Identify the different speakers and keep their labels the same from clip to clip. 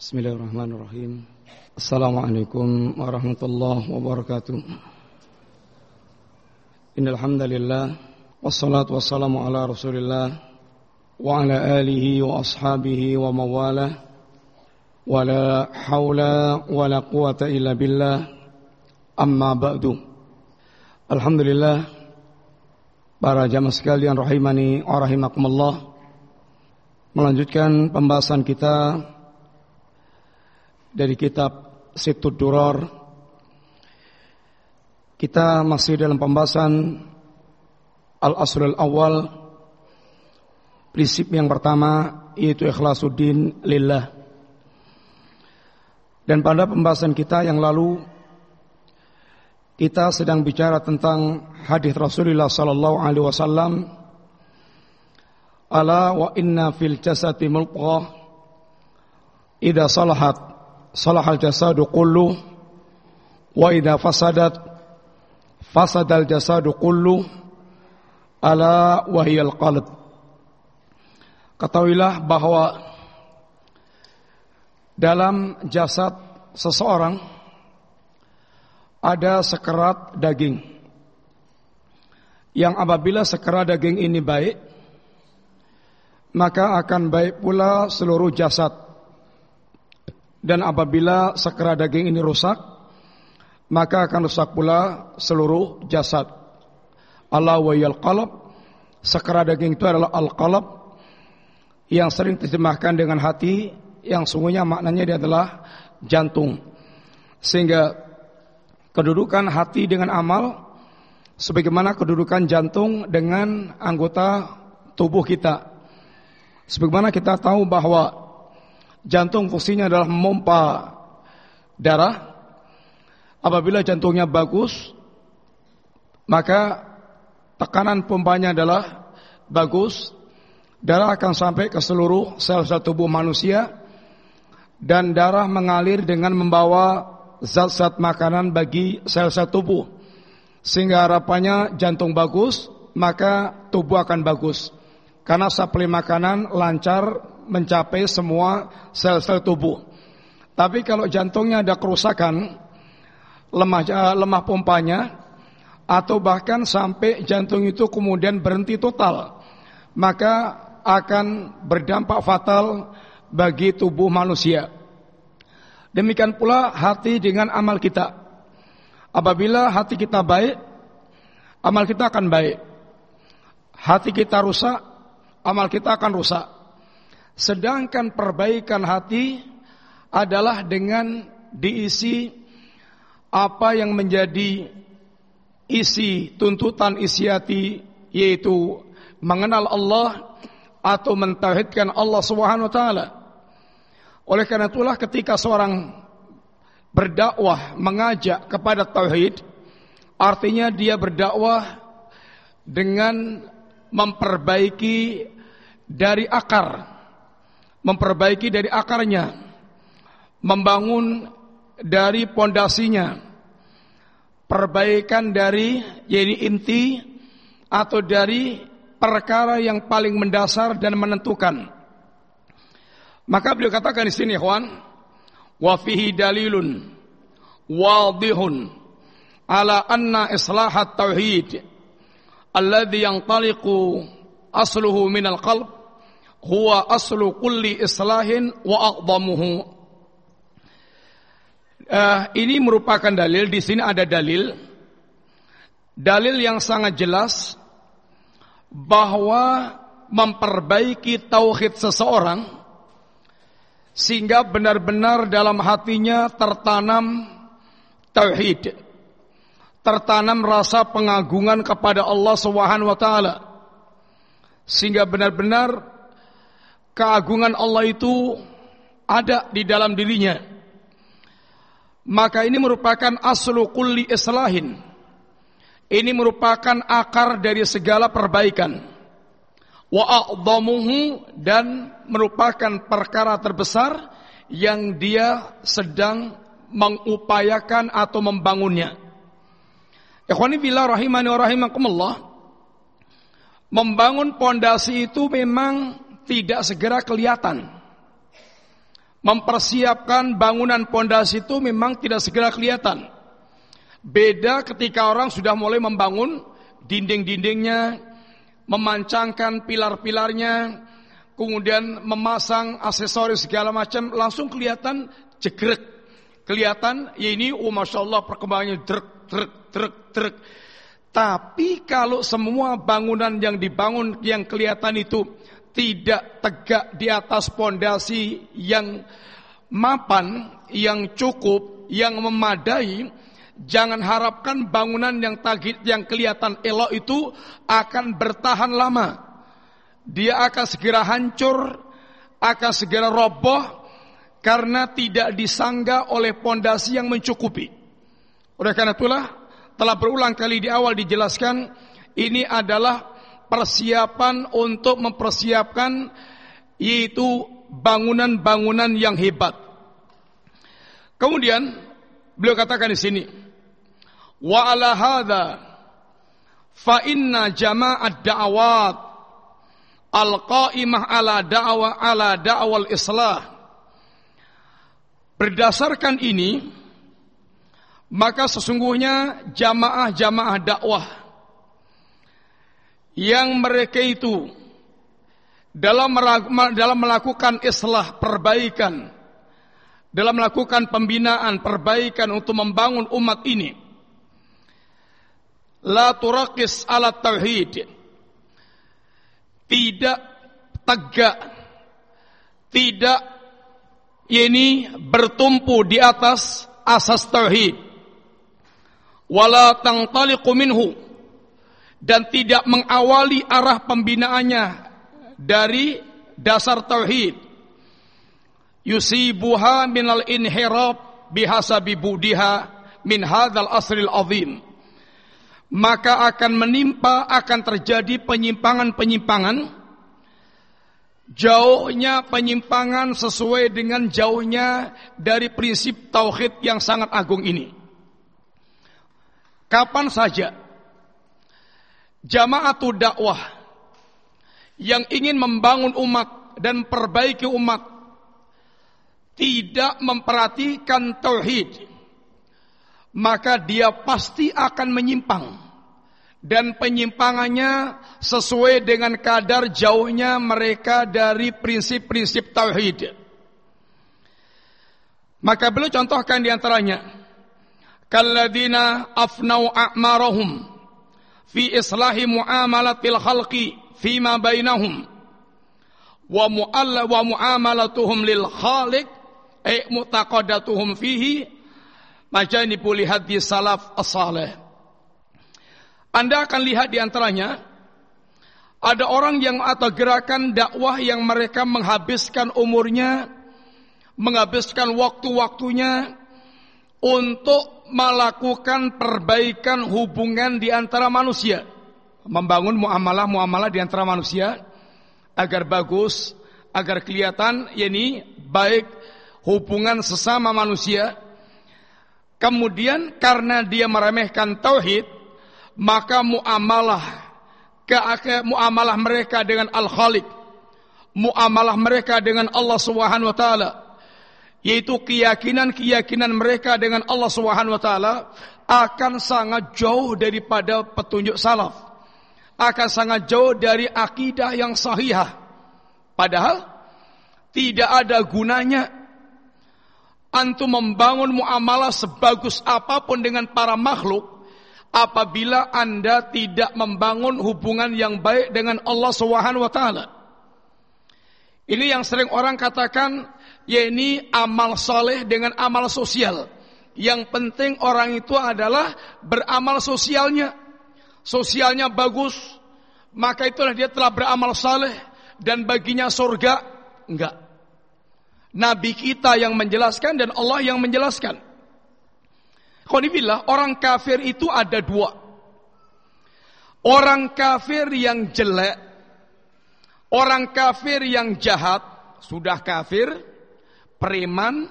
Speaker 1: Bismillahirrahmanirrahim. Assalamualaikum warahmatullahi wabarakatuh. Innal hamdalillah wassalatu wassalamu ala Rasulillah wa ala alihi wa ashabihi wa mawalah. Wala haula wala quwata illa billah. Amma ba'du. Alhamdulillah para jamaah sekalian rahimani wa rahimakumullah. Melanjutkan pembahasan kita dari kitab Situd Duror. Kita masih dalam pembahasan Al-Aslul Awal Prinsip yang pertama yaitu ikhlasuddin lillah Dan pada pembahasan kita yang lalu Kita sedang bicara tentang hadis Rasulullah sallallahu alaihi wasallam Ala wa inna fil jasadi mulqah Ida salahat salahal jasadu kullu wa idza fasadat fasadal jasadu kullu ala wahiyal qalb ketahuilah bahwa dalam jasad seseorang ada sekerat daging. Yang apabila sekerat daging ini baik maka akan baik pula seluruh jasad dan apabila sekera daging ini rusak, maka akan rusak pula seluruh jasad. Allah wa qalab. Sekera daging itu adalah al-qalab yang sering terjemahkan dengan hati yang sungguhnya maknanya dia adalah jantung. Sehingga kedudukan hati dengan amal sebagaimana kedudukan jantung dengan anggota tubuh kita. Sebagaimana kita tahu bahwa Jantung fungsinya adalah memompa darah. Apabila jantungnya bagus, maka tekanan pompanya adalah bagus. Darah akan sampai ke seluruh sel-sel tubuh manusia dan darah mengalir dengan membawa zat-zat makanan bagi sel-sel tubuh. Sehingga harapannya jantung bagus, maka tubuh akan bagus. Karena suplai makanan lancar mencapai semua sel-sel tubuh. Tapi kalau jantungnya ada kerusakan, lemah eh, lemah pompanya atau bahkan sampai jantung itu kemudian berhenti total, maka akan berdampak fatal bagi tubuh manusia. Demikian pula hati dengan amal kita. Apabila hati kita baik, amal kita akan baik. Hati kita rusak, amal kita akan rusak. Sedangkan perbaikan hati adalah dengan diisi apa yang menjadi isi tuntutan isi hati yaitu mengenal Allah atau mentauhidkan Allah Subhanahu wa taala. Oleh karena itulah ketika seorang berdakwah mengajak kepada tauhid artinya dia berdakwah dengan memperbaiki dari akar memperbaiki dari akarnya, membangun dari pondasinya, perbaikan dari jadi inti atau dari perkara yang paling mendasar dan menentukan. Maka beliau katakan di sini, Ikhwan, wa fihi dalilun wadihun ala anna islahat tauhid alladhi yantaliqu asluhu minal qalb huwa aslu kulli islahin wa aqdamuhu. Uh, ini merupakan dalil di sini ada dalil dalil yang sangat jelas bahwa memperbaiki tauhid seseorang sehingga benar-benar dalam hatinya tertanam tauhid tertanam rasa pengagungan kepada Allah Subhanahu wa taala sehingga benar-benar keagungan Allah itu ada di dalam dirinya. Maka ini merupakan aslu kulli islahin. Ini merupakan akar dari segala perbaikan. Wa a'dhamuhu dan merupakan perkara terbesar yang dia sedang mengupayakan atau membangunnya. Ikhwani billah rahimani wa rahimakumullah. Membangun pondasi itu memang tidak segera kelihatan. mempersiapkan bangunan pondasi itu memang tidak segera kelihatan. Beda ketika orang sudah mulai membangun dinding-dindingnya, memancangkan pilar-pilarnya, kemudian memasang aksesoris segala macam, langsung kelihatan jegrek. Kelihatan, ya ini, oh Masya Allah perkembangannya drek, drek, drek, drek. Tapi kalau semua bangunan yang dibangun yang kelihatan itu tidak tegak di atas pondasi yang mapan, yang cukup, yang memadai, jangan harapkan bangunan yang tagit yang kelihatan elok itu akan bertahan lama. Dia akan segera hancur, akan segera roboh karena tidak disangga oleh pondasi yang mencukupi. Oleh karena itulah telah berulang kali di awal dijelaskan ini adalah persiapan untuk mempersiapkan yaitu bangunan-bangunan yang hebat. Kemudian beliau katakan di sini, wa ala hadza fa inna jama'at da'awat al-qa'imah ala da'wa ala da'wal islah. Berdasarkan ini, maka sesungguhnya jamaah-jamaah dakwah yang mereka itu dalam dalam melakukan islah perbaikan dalam melakukan pembinaan perbaikan untuk membangun umat ini. La turakis alat tauhid. Tidak tegak tidak ini bertumpu di atas asas tauhid. Wala tangtaliqu minhu dan tidak mengawali arah pembinaannya dari dasar tauhid. Yusibuha minal inhirab bihasabi budiha min hadzal asril azim. Maka akan menimpa akan terjadi penyimpangan-penyimpangan. Jauhnya penyimpangan sesuai dengan jauhnya dari prinsip tauhid yang sangat agung ini. Kapan saja jamaatu dakwah yang ingin membangun umat dan perbaiki umat tidak memperhatikan tauhid maka dia pasti akan menyimpang dan penyimpangannya sesuai dengan kadar jauhnya mereka dari prinsip-prinsip tauhid. Maka beliau contohkan di antaranya kalladina afnau a'marahum fi islahi muamalatil khalqi fima bainahum. Wa mu'alla wa muamalatuhum lil khaliq ay mutaqaddatuhum fihi. Majani puli hadis salaf as-salih. Anda akan lihat di antaranya ada orang yang atau gerakan dakwah yang mereka menghabiskan umurnya menghabiskan waktu-waktunya untuk melakukan perbaikan hubungan di antara manusia, membangun muamalah-muamalah di antara manusia agar bagus, agar kelihatan yakni baik hubungan sesama manusia. Kemudian karena dia meremehkan tauhid, maka muamalah ke muamalah mereka dengan Al-Khaliq, muamalah mereka dengan Allah Subhanahu wa taala yaitu keyakinan-keyakinan mereka dengan Allah Subhanahu wa taala akan sangat jauh daripada petunjuk salaf. Akan sangat jauh dari akidah yang sahihah. Padahal tidak ada gunanya antum membangun muamalah sebagus apa pun dengan para makhluk apabila Anda tidak membangun hubungan yang baik dengan Allah Subhanahu wa taala. Ini yang sering orang katakan yakni amal soleh dengan amal sosial. Yang penting orang itu adalah beramal sosialnya. Sosialnya bagus, maka itulah dia telah beramal soleh dan baginya surga. Enggak. Nabi kita yang menjelaskan dan Allah yang menjelaskan. Qanibillah, orang kafir itu ada dua. Orang kafir yang jelek, orang kafir yang jahat, sudah kafir, preman,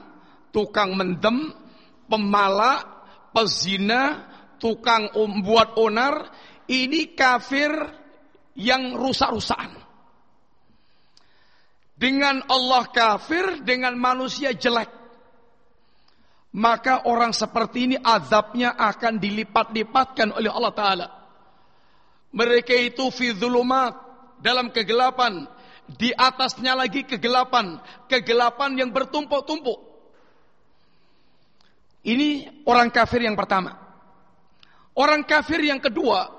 Speaker 1: tukang mendem, pemalak, pezina, tukang membuat onar, ini kafir yang rusak-rusakan. dengan Allah kafir, dengan manusia jelek. Maka orang seperti ini azabnya akan dilipat-lipatkan oleh Allah Ta'ala. Mereka itu fi dalam kegelapan. Di atasnya lagi kegelapan. Kegelapan yang bertumpuk-tumpuk. Ini orang kafir yang pertama. Orang kafir yang kedua.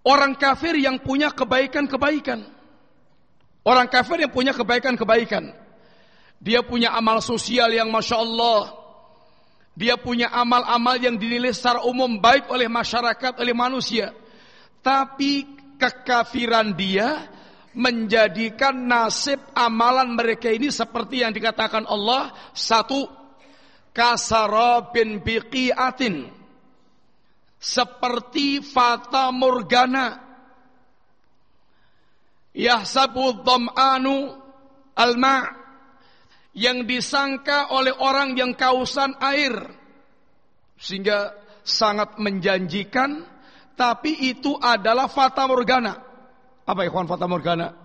Speaker 1: Orang kafir yang punya kebaikan-kebaikan. Orang kafir yang punya kebaikan-kebaikan. Dia punya amal sosial yang Masya Allah. Dia punya amal-amal yang dinilai secara umum baik oleh masyarakat, oleh manusia. Tapi kekafiran dia menjadikan nasib amalan mereka ini seperti yang dikatakan Allah. Satu, kasarabin biqi'atin. Seperti fata morgana. Yahsabu dham'anu al-ma' yang disangka oleh orang yang kausan air sehingga sangat menjanjikan tapi itu adalah fata morgana apa ikhwan fata morgana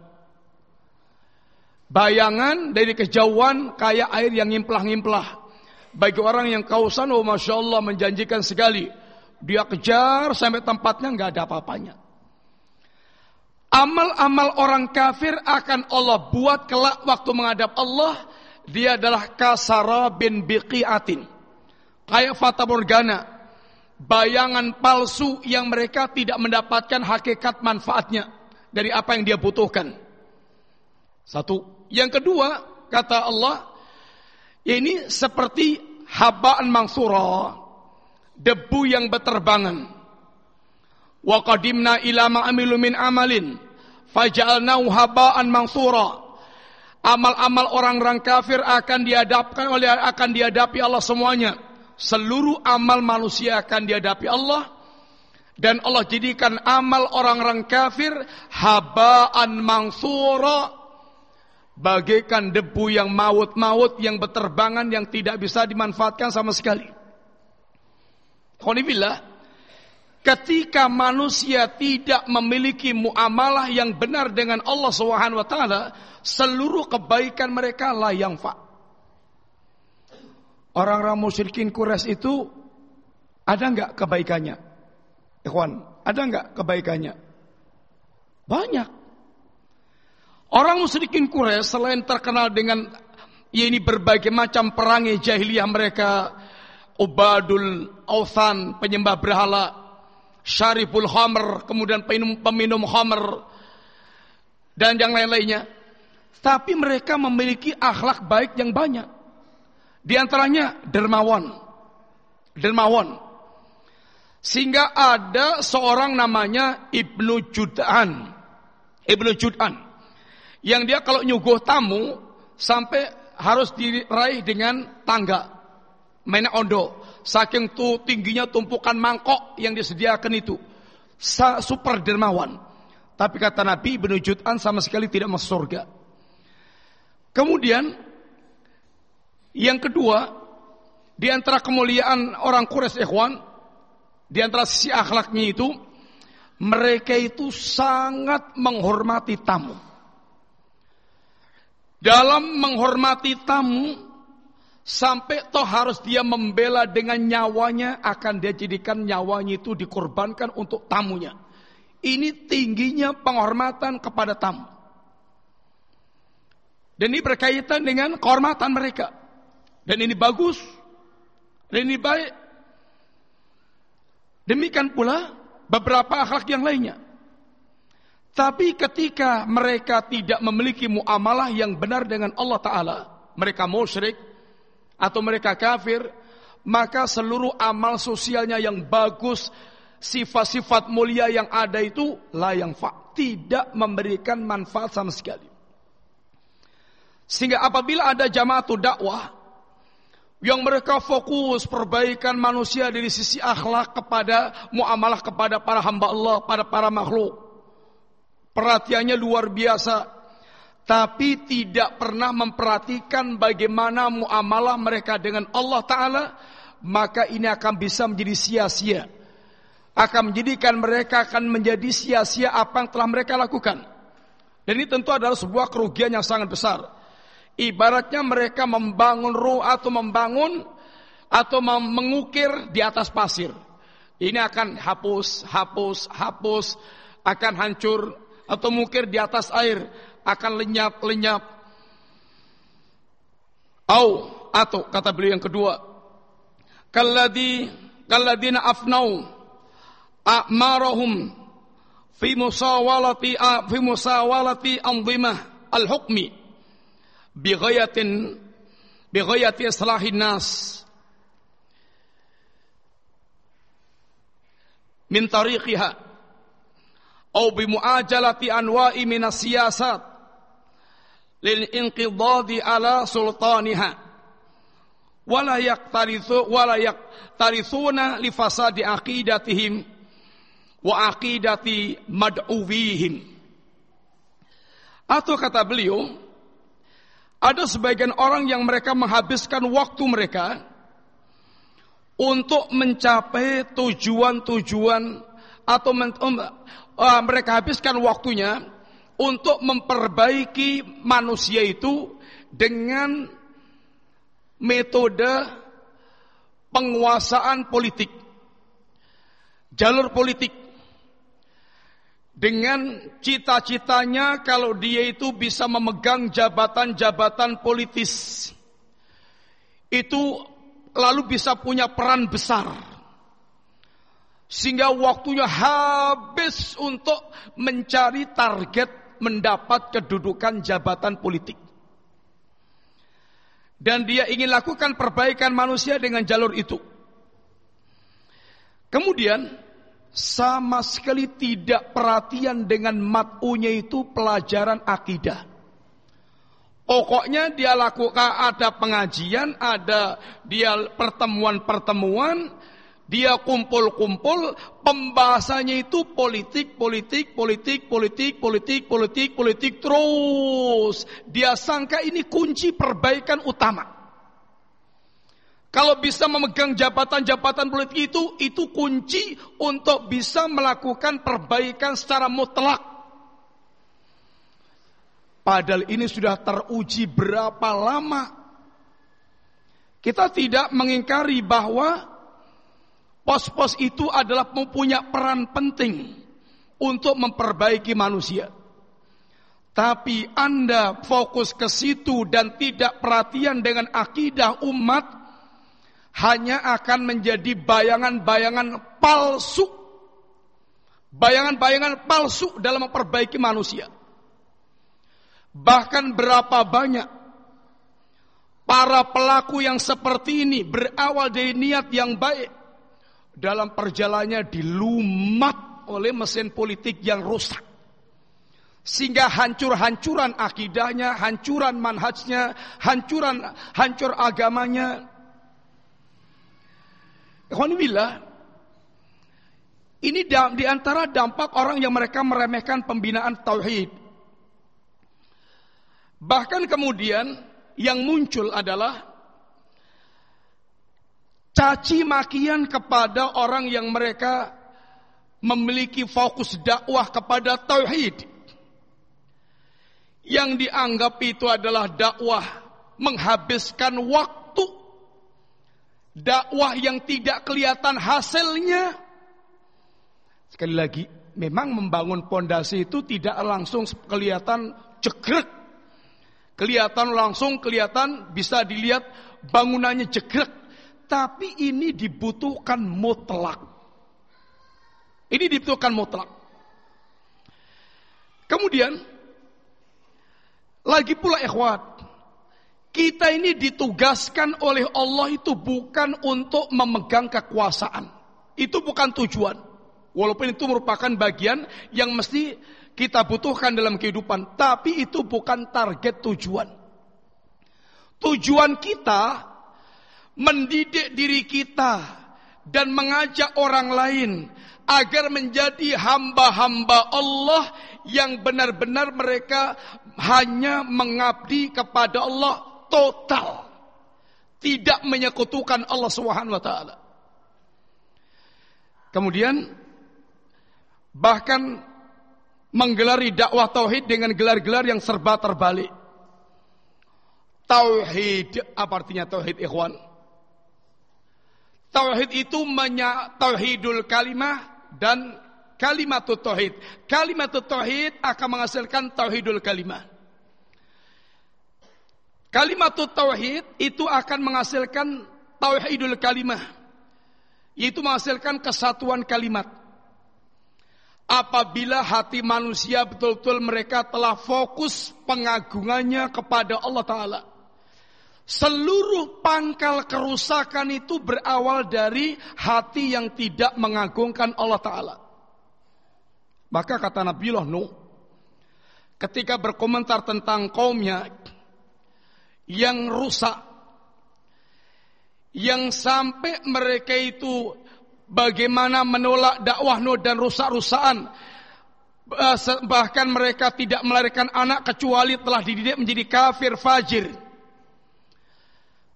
Speaker 1: bayangan dari kejauhan kayak air yang ngimplah-ngimplah bagi orang yang kausan oh masya Allah menjanjikan sekali dia kejar sampai tempatnya nggak ada apa-apanya amal-amal orang kafir akan Allah buat kelak waktu menghadap Allah dia adalah kasara bin biqiatin. Kayak fata morgana. Bayangan palsu yang mereka tidak mendapatkan hakikat manfaatnya dari apa yang dia butuhkan. Satu. Yang kedua, kata Allah, ini seperti habaan mangsura, debu yang berterbangan. Wa qadimna ila ma'amilu min amalin, faja'alnahu habaan mangsura amal-amal orang-orang kafir akan dihadapkan oleh akan dihadapi Allah semuanya. Seluruh amal manusia akan dihadapi Allah dan Allah jadikan amal orang-orang kafir habaan mangsura bagaikan debu yang maut-maut yang berterbangan yang tidak bisa dimanfaatkan sama sekali. Khonibillah, ketika manusia tidak memiliki muamalah yang benar dengan Allah taala, seluruh kebaikan mereka lah yang fa. Orang-orang musyrikin Quraisy itu ada nggak kebaikannya? Ikhwan, ada nggak kebaikannya? Banyak. Orang musyrikin Quraisy selain terkenal dengan ya ini berbagai macam perangai jahiliyah mereka, ubadul awthan, penyembah berhala, syariful khamr, kemudian peminum, peminum khamr, dan yang lain-lainnya. Tapi mereka memiliki akhlak baik yang banyak. Di antaranya dermawan. Dermawan. Sehingga ada seorang namanya Ibnu Jud'an. Ibnu Jud'an. Yang dia kalau nyuguh tamu sampai harus diraih dengan tangga. Mainnya ondo. Saking tuh tingginya tumpukan mangkok yang disediakan itu. Super dermawan. Tapi kata Nabi Ibnu Jud'an sama sekali tidak masuk surga. Kemudian yang kedua, di antara kemuliaan orang Quraisy ikhwan, di antara sisi akhlaknya itu mereka itu sangat menghormati tamu. Dalam menghormati tamu sampai toh harus dia membela dengan nyawanya akan dia jadikan nyawanya itu dikorbankan untuk tamunya. Ini tingginya penghormatan kepada tamu. Dan ini berkaitan dengan kehormatan mereka. Dan ini bagus. Dan ini baik. Demikian pula beberapa akhlak yang lainnya. Tapi ketika mereka tidak memiliki muamalah yang benar dengan Allah Ta'ala, mereka musyrik atau mereka kafir, maka seluruh amal sosialnya yang bagus, sifat-sifat mulia yang ada itu layang fa, tidak memberikan manfaat sama sekali. Sehingga apabila ada jamaatu dakwah yang mereka fokus perbaikan manusia dari sisi akhlak kepada muamalah kepada para hamba Allah, pada para makhluk. Perhatiannya luar biasa. Tapi tidak pernah memperhatikan bagaimana muamalah mereka dengan Allah Ta'ala. Maka ini akan bisa menjadi sia-sia. Akan menjadikan mereka akan menjadi sia-sia apa yang telah mereka lakukan. Dan ini tentu adalah sebuah kerugian yang sangat besar. Ibaratnya mereka membangun rumah atau membangun atau mengukir di atas pasir. Ini akan hapus, hapus, hapus, akan hancur atau mungkir di atas air akan lenyap, lenyap. Au atau kata beliau yang kedua, kalladhi kalladina afnau a'marahum fi musawalati fi musawalati anzimah al-hukmi bi ghayatin bi ghayati islahin nas min tariqiha atau bi muajalati anwa'i min siyasat lil inqidadi ala sultaniha wala yaqtarithu wala yaqtarithuna li fasadi aqidatihim wa aqidati mad'uwihim. Atau kata beliau, ada sebagian orang yang mereka menghabiskan waktu mereka untuk mencapai tujuan-tujuan atau men, um, uh, mereka habiskan waktunya untuk memperbaiki manusia itu dengan metode penguasaan politik, jalur politik dengan cita-citanya kalau dia itu bisa memegang jabatan-jabatan politis. Itu lalu bisa punya peran besar. Sehingga waktunya habis untuk mencari target mendapat kedudukan jabatan politik. Dan dia ingin lakukan perbaikan manusia dengan jalur itu. Kemudian sama sekali tidak perhatian dengan mat'unya itu pelajaran akidah. Pokoknya dia lakukan ada pengajian, ada dia pertemuan-pertemuan, dia kumpul-kumpul, pembahasannya itu politik, politik, politik, politik, politik, politik, politik terus. Dia sangka ini kunci perbaikan utama. Kalau bisa memegang jabatan-jabatan politik itu, itu kunci untuk bisa melakukan perbaikan secara mutlak. Padahal ini sudah teruji berapa lama. Kita tidak mengingkari bahwa pos-pos itu adalah mempunyai peran penting untuk memperbaiki manusia. Tapi Anda fokus ke situ dan tidak perhatian dengan akidah umat, hanya akan menjadi bayangan-bayangan palsu. Bayangan-bayangan palsu dalam memperbaiki manusia. Bahkan berapa banyak para pelaku yang seperti ini berawal dari niat yang baik dalam perjalanannya dilumat oleh mesin politik yang rusak. Sehingga hancur-hancuran akidahnya, hancuran manhajnya, hancuran hancur agamanya, Ikhwanillah, ini di antara dampak orang yang mereka meremehkan pembinaan tauhid. Bahkan kemudian yang muncul adalah caci makian kepada orang yang mereka memiliki fokus dakwah kepada tauhid. Yang dianggap itu adalah dakwah menghabiskan waktu dakwah yang tidak kelihatan hasilnya. Sekali lagi, memang membangun pondasi itu tidak langsung kelihatan jegrek. Kelihatan langsung, kelihatan bisa dilihat bangunannya jegrek. Tapi ini dibutuhkan mutlak. Ini dibutuhkan mutlak. Kemudian, lagi pula ikhwat, kita ini ditugaskan oleh Allah itu bukan untuk memegang kekuasaan. Itu bukan tujuan. Walaupun itu merupakan bagian yang mesti kita butuhkan dalam kehidupan. Tapi itu bukan target tujuan. Tujuan kita mendidik diri kita dan mengajak orang lain agar menjadi hamba-hamba Allah yang benar-benar mereka hanya mengabdi kepada Allah total tidak menyekutukan Allah Subhanahu wa taala. Kemudian bahkan menggelari dakwah tauhid dengan gelar-gelar yang serba terbalik. Tauhid apa artinya tauhid ikhwan? Tauhid itu menya tauhidul kalimah dan kalimat tauhid. Kalimat tauhid akan menghasilkan tauhidul kalimah. Kalimat tauhid itu akan menghasilkan tauhidul kalimah. Yaitu menghasilkan kesatuan kalimat apabila hati manusia betul-betul mereka telah fokus pengagungannya kepada Allah Ta'ala. Seluruh pangkal kerusakan itu berawal dari hati yang tidak mengagungkan Allah Ta'ala. Maka kata Nabi Nuh, ketika berkomentar tentang kaumnya yang rusak, yang sampai mereka itu bagaimana menolak dakwah Nuh dan rusak-rusakan. Eh, bahkan mereka tidak melahirkan anak kecuali telah dididik menjadi kafir fajir.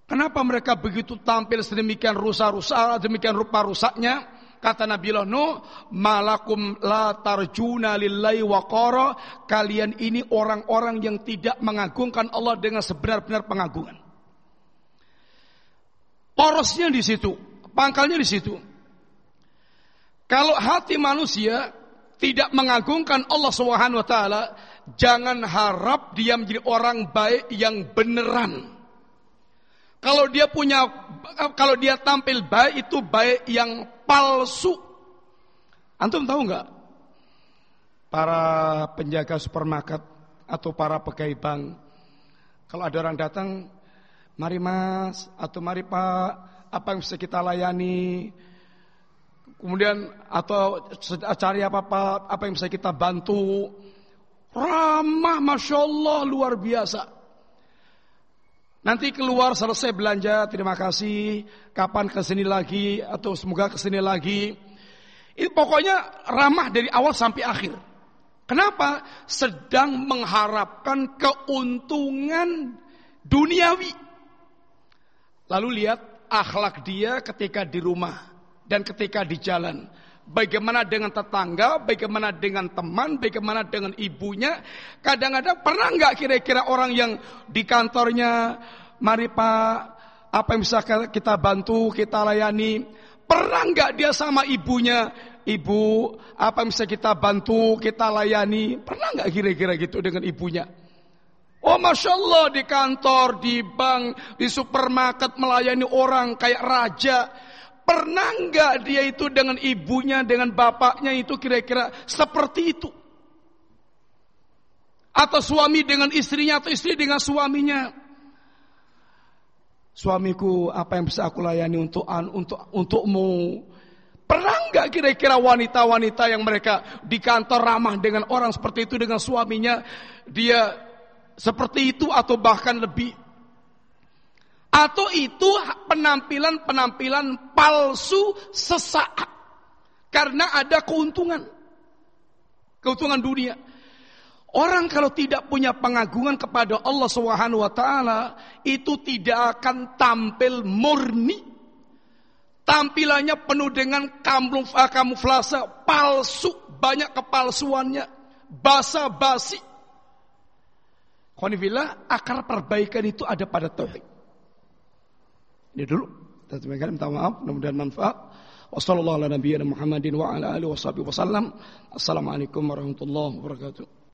Speaker 1: Kenapa mereka begitu tampil sedemikian rusak-rusak demikian rupa rusaknya kata Nabi Nuh malakum la tarjuna lillahi waqara kalian ini orang-orang yang tidak mengagungkan Allah dengan sebenar-benar pengagungan. Porosnya di situ pangkalnya di situ. Kalau hati manusia tidak mengagungkan Allah Subhanahu wa taala, jangan harap dia menjadi orang baik yang beneran. Kalau dia punya kalau dia tampil baik itu baik yang palsu. Antum tahu nggak? Para penjaga supermarket atau para pegawai bank kalau ada orang datang, mari mas atau mari pak, apa yang bisa kita layani? Kemudian atau cari apa-apa apa yang bisa kita bantu. Ramah Masya Allah luar biasa. Nanti keluar selesai belanja, terima kasih. Kapan ke sini lagi atau semoga ke sini lagi. Ini pokoknya ramah dari awal sampai akhir. Kenapa? Sedang mengharapkan keuntungan duniawi. Lalu lihat akhlak dia ketika di rumah dan ketika di jalan. Bagaimana dengan tetangga, bagaimana dengan teman, bagaimana dengan ibunya. Kadang-kadang pernah nggak kira-kira orang yang di kantornya, mari pak, apa yang bisa kita bantu, kita layani. Pernah nggak dia sama ibunya, ibu, apa yang bisa kita bantu, kita layani. Pernah nggak kira-kira gitu dengan ibunya? Oh Masya Allah di kantor, di bank, di supermarket melayani orang kayak raja. Pernah nggak dia itu dengan ibunya, dengan bapaknya itu kira-kira seperti itu? Atau suami dengan istrinya atau istri dengan suaminya? Suamiku, apa yang bisa aku layani untuk untuk untukmu? Pernah nggak kira-kira wanita-wanita yang mereka di kantor ramah dengan orang seperti itu dengan suaminya, dia seperti itu atau bahkan lebih atau itu penampilan-penampilan palsu sesaat. Karena ada keuntungan. Keuntungan dunia. Orang kalau tidak punya pengagungan kepada Allah Subhanahu wa taala, itu tidak akan tampil murni. Tampilannya penuh dengan kamuflase palsu, banyak kepalsuannya, basa-basi. Konifillah, akar perbaikan itu ada pada tauhid. Ini dulu. Dan minta maaf, mudah-mudahan manfaat. Wassalamualaikum warahmatullahi wabarakatuh.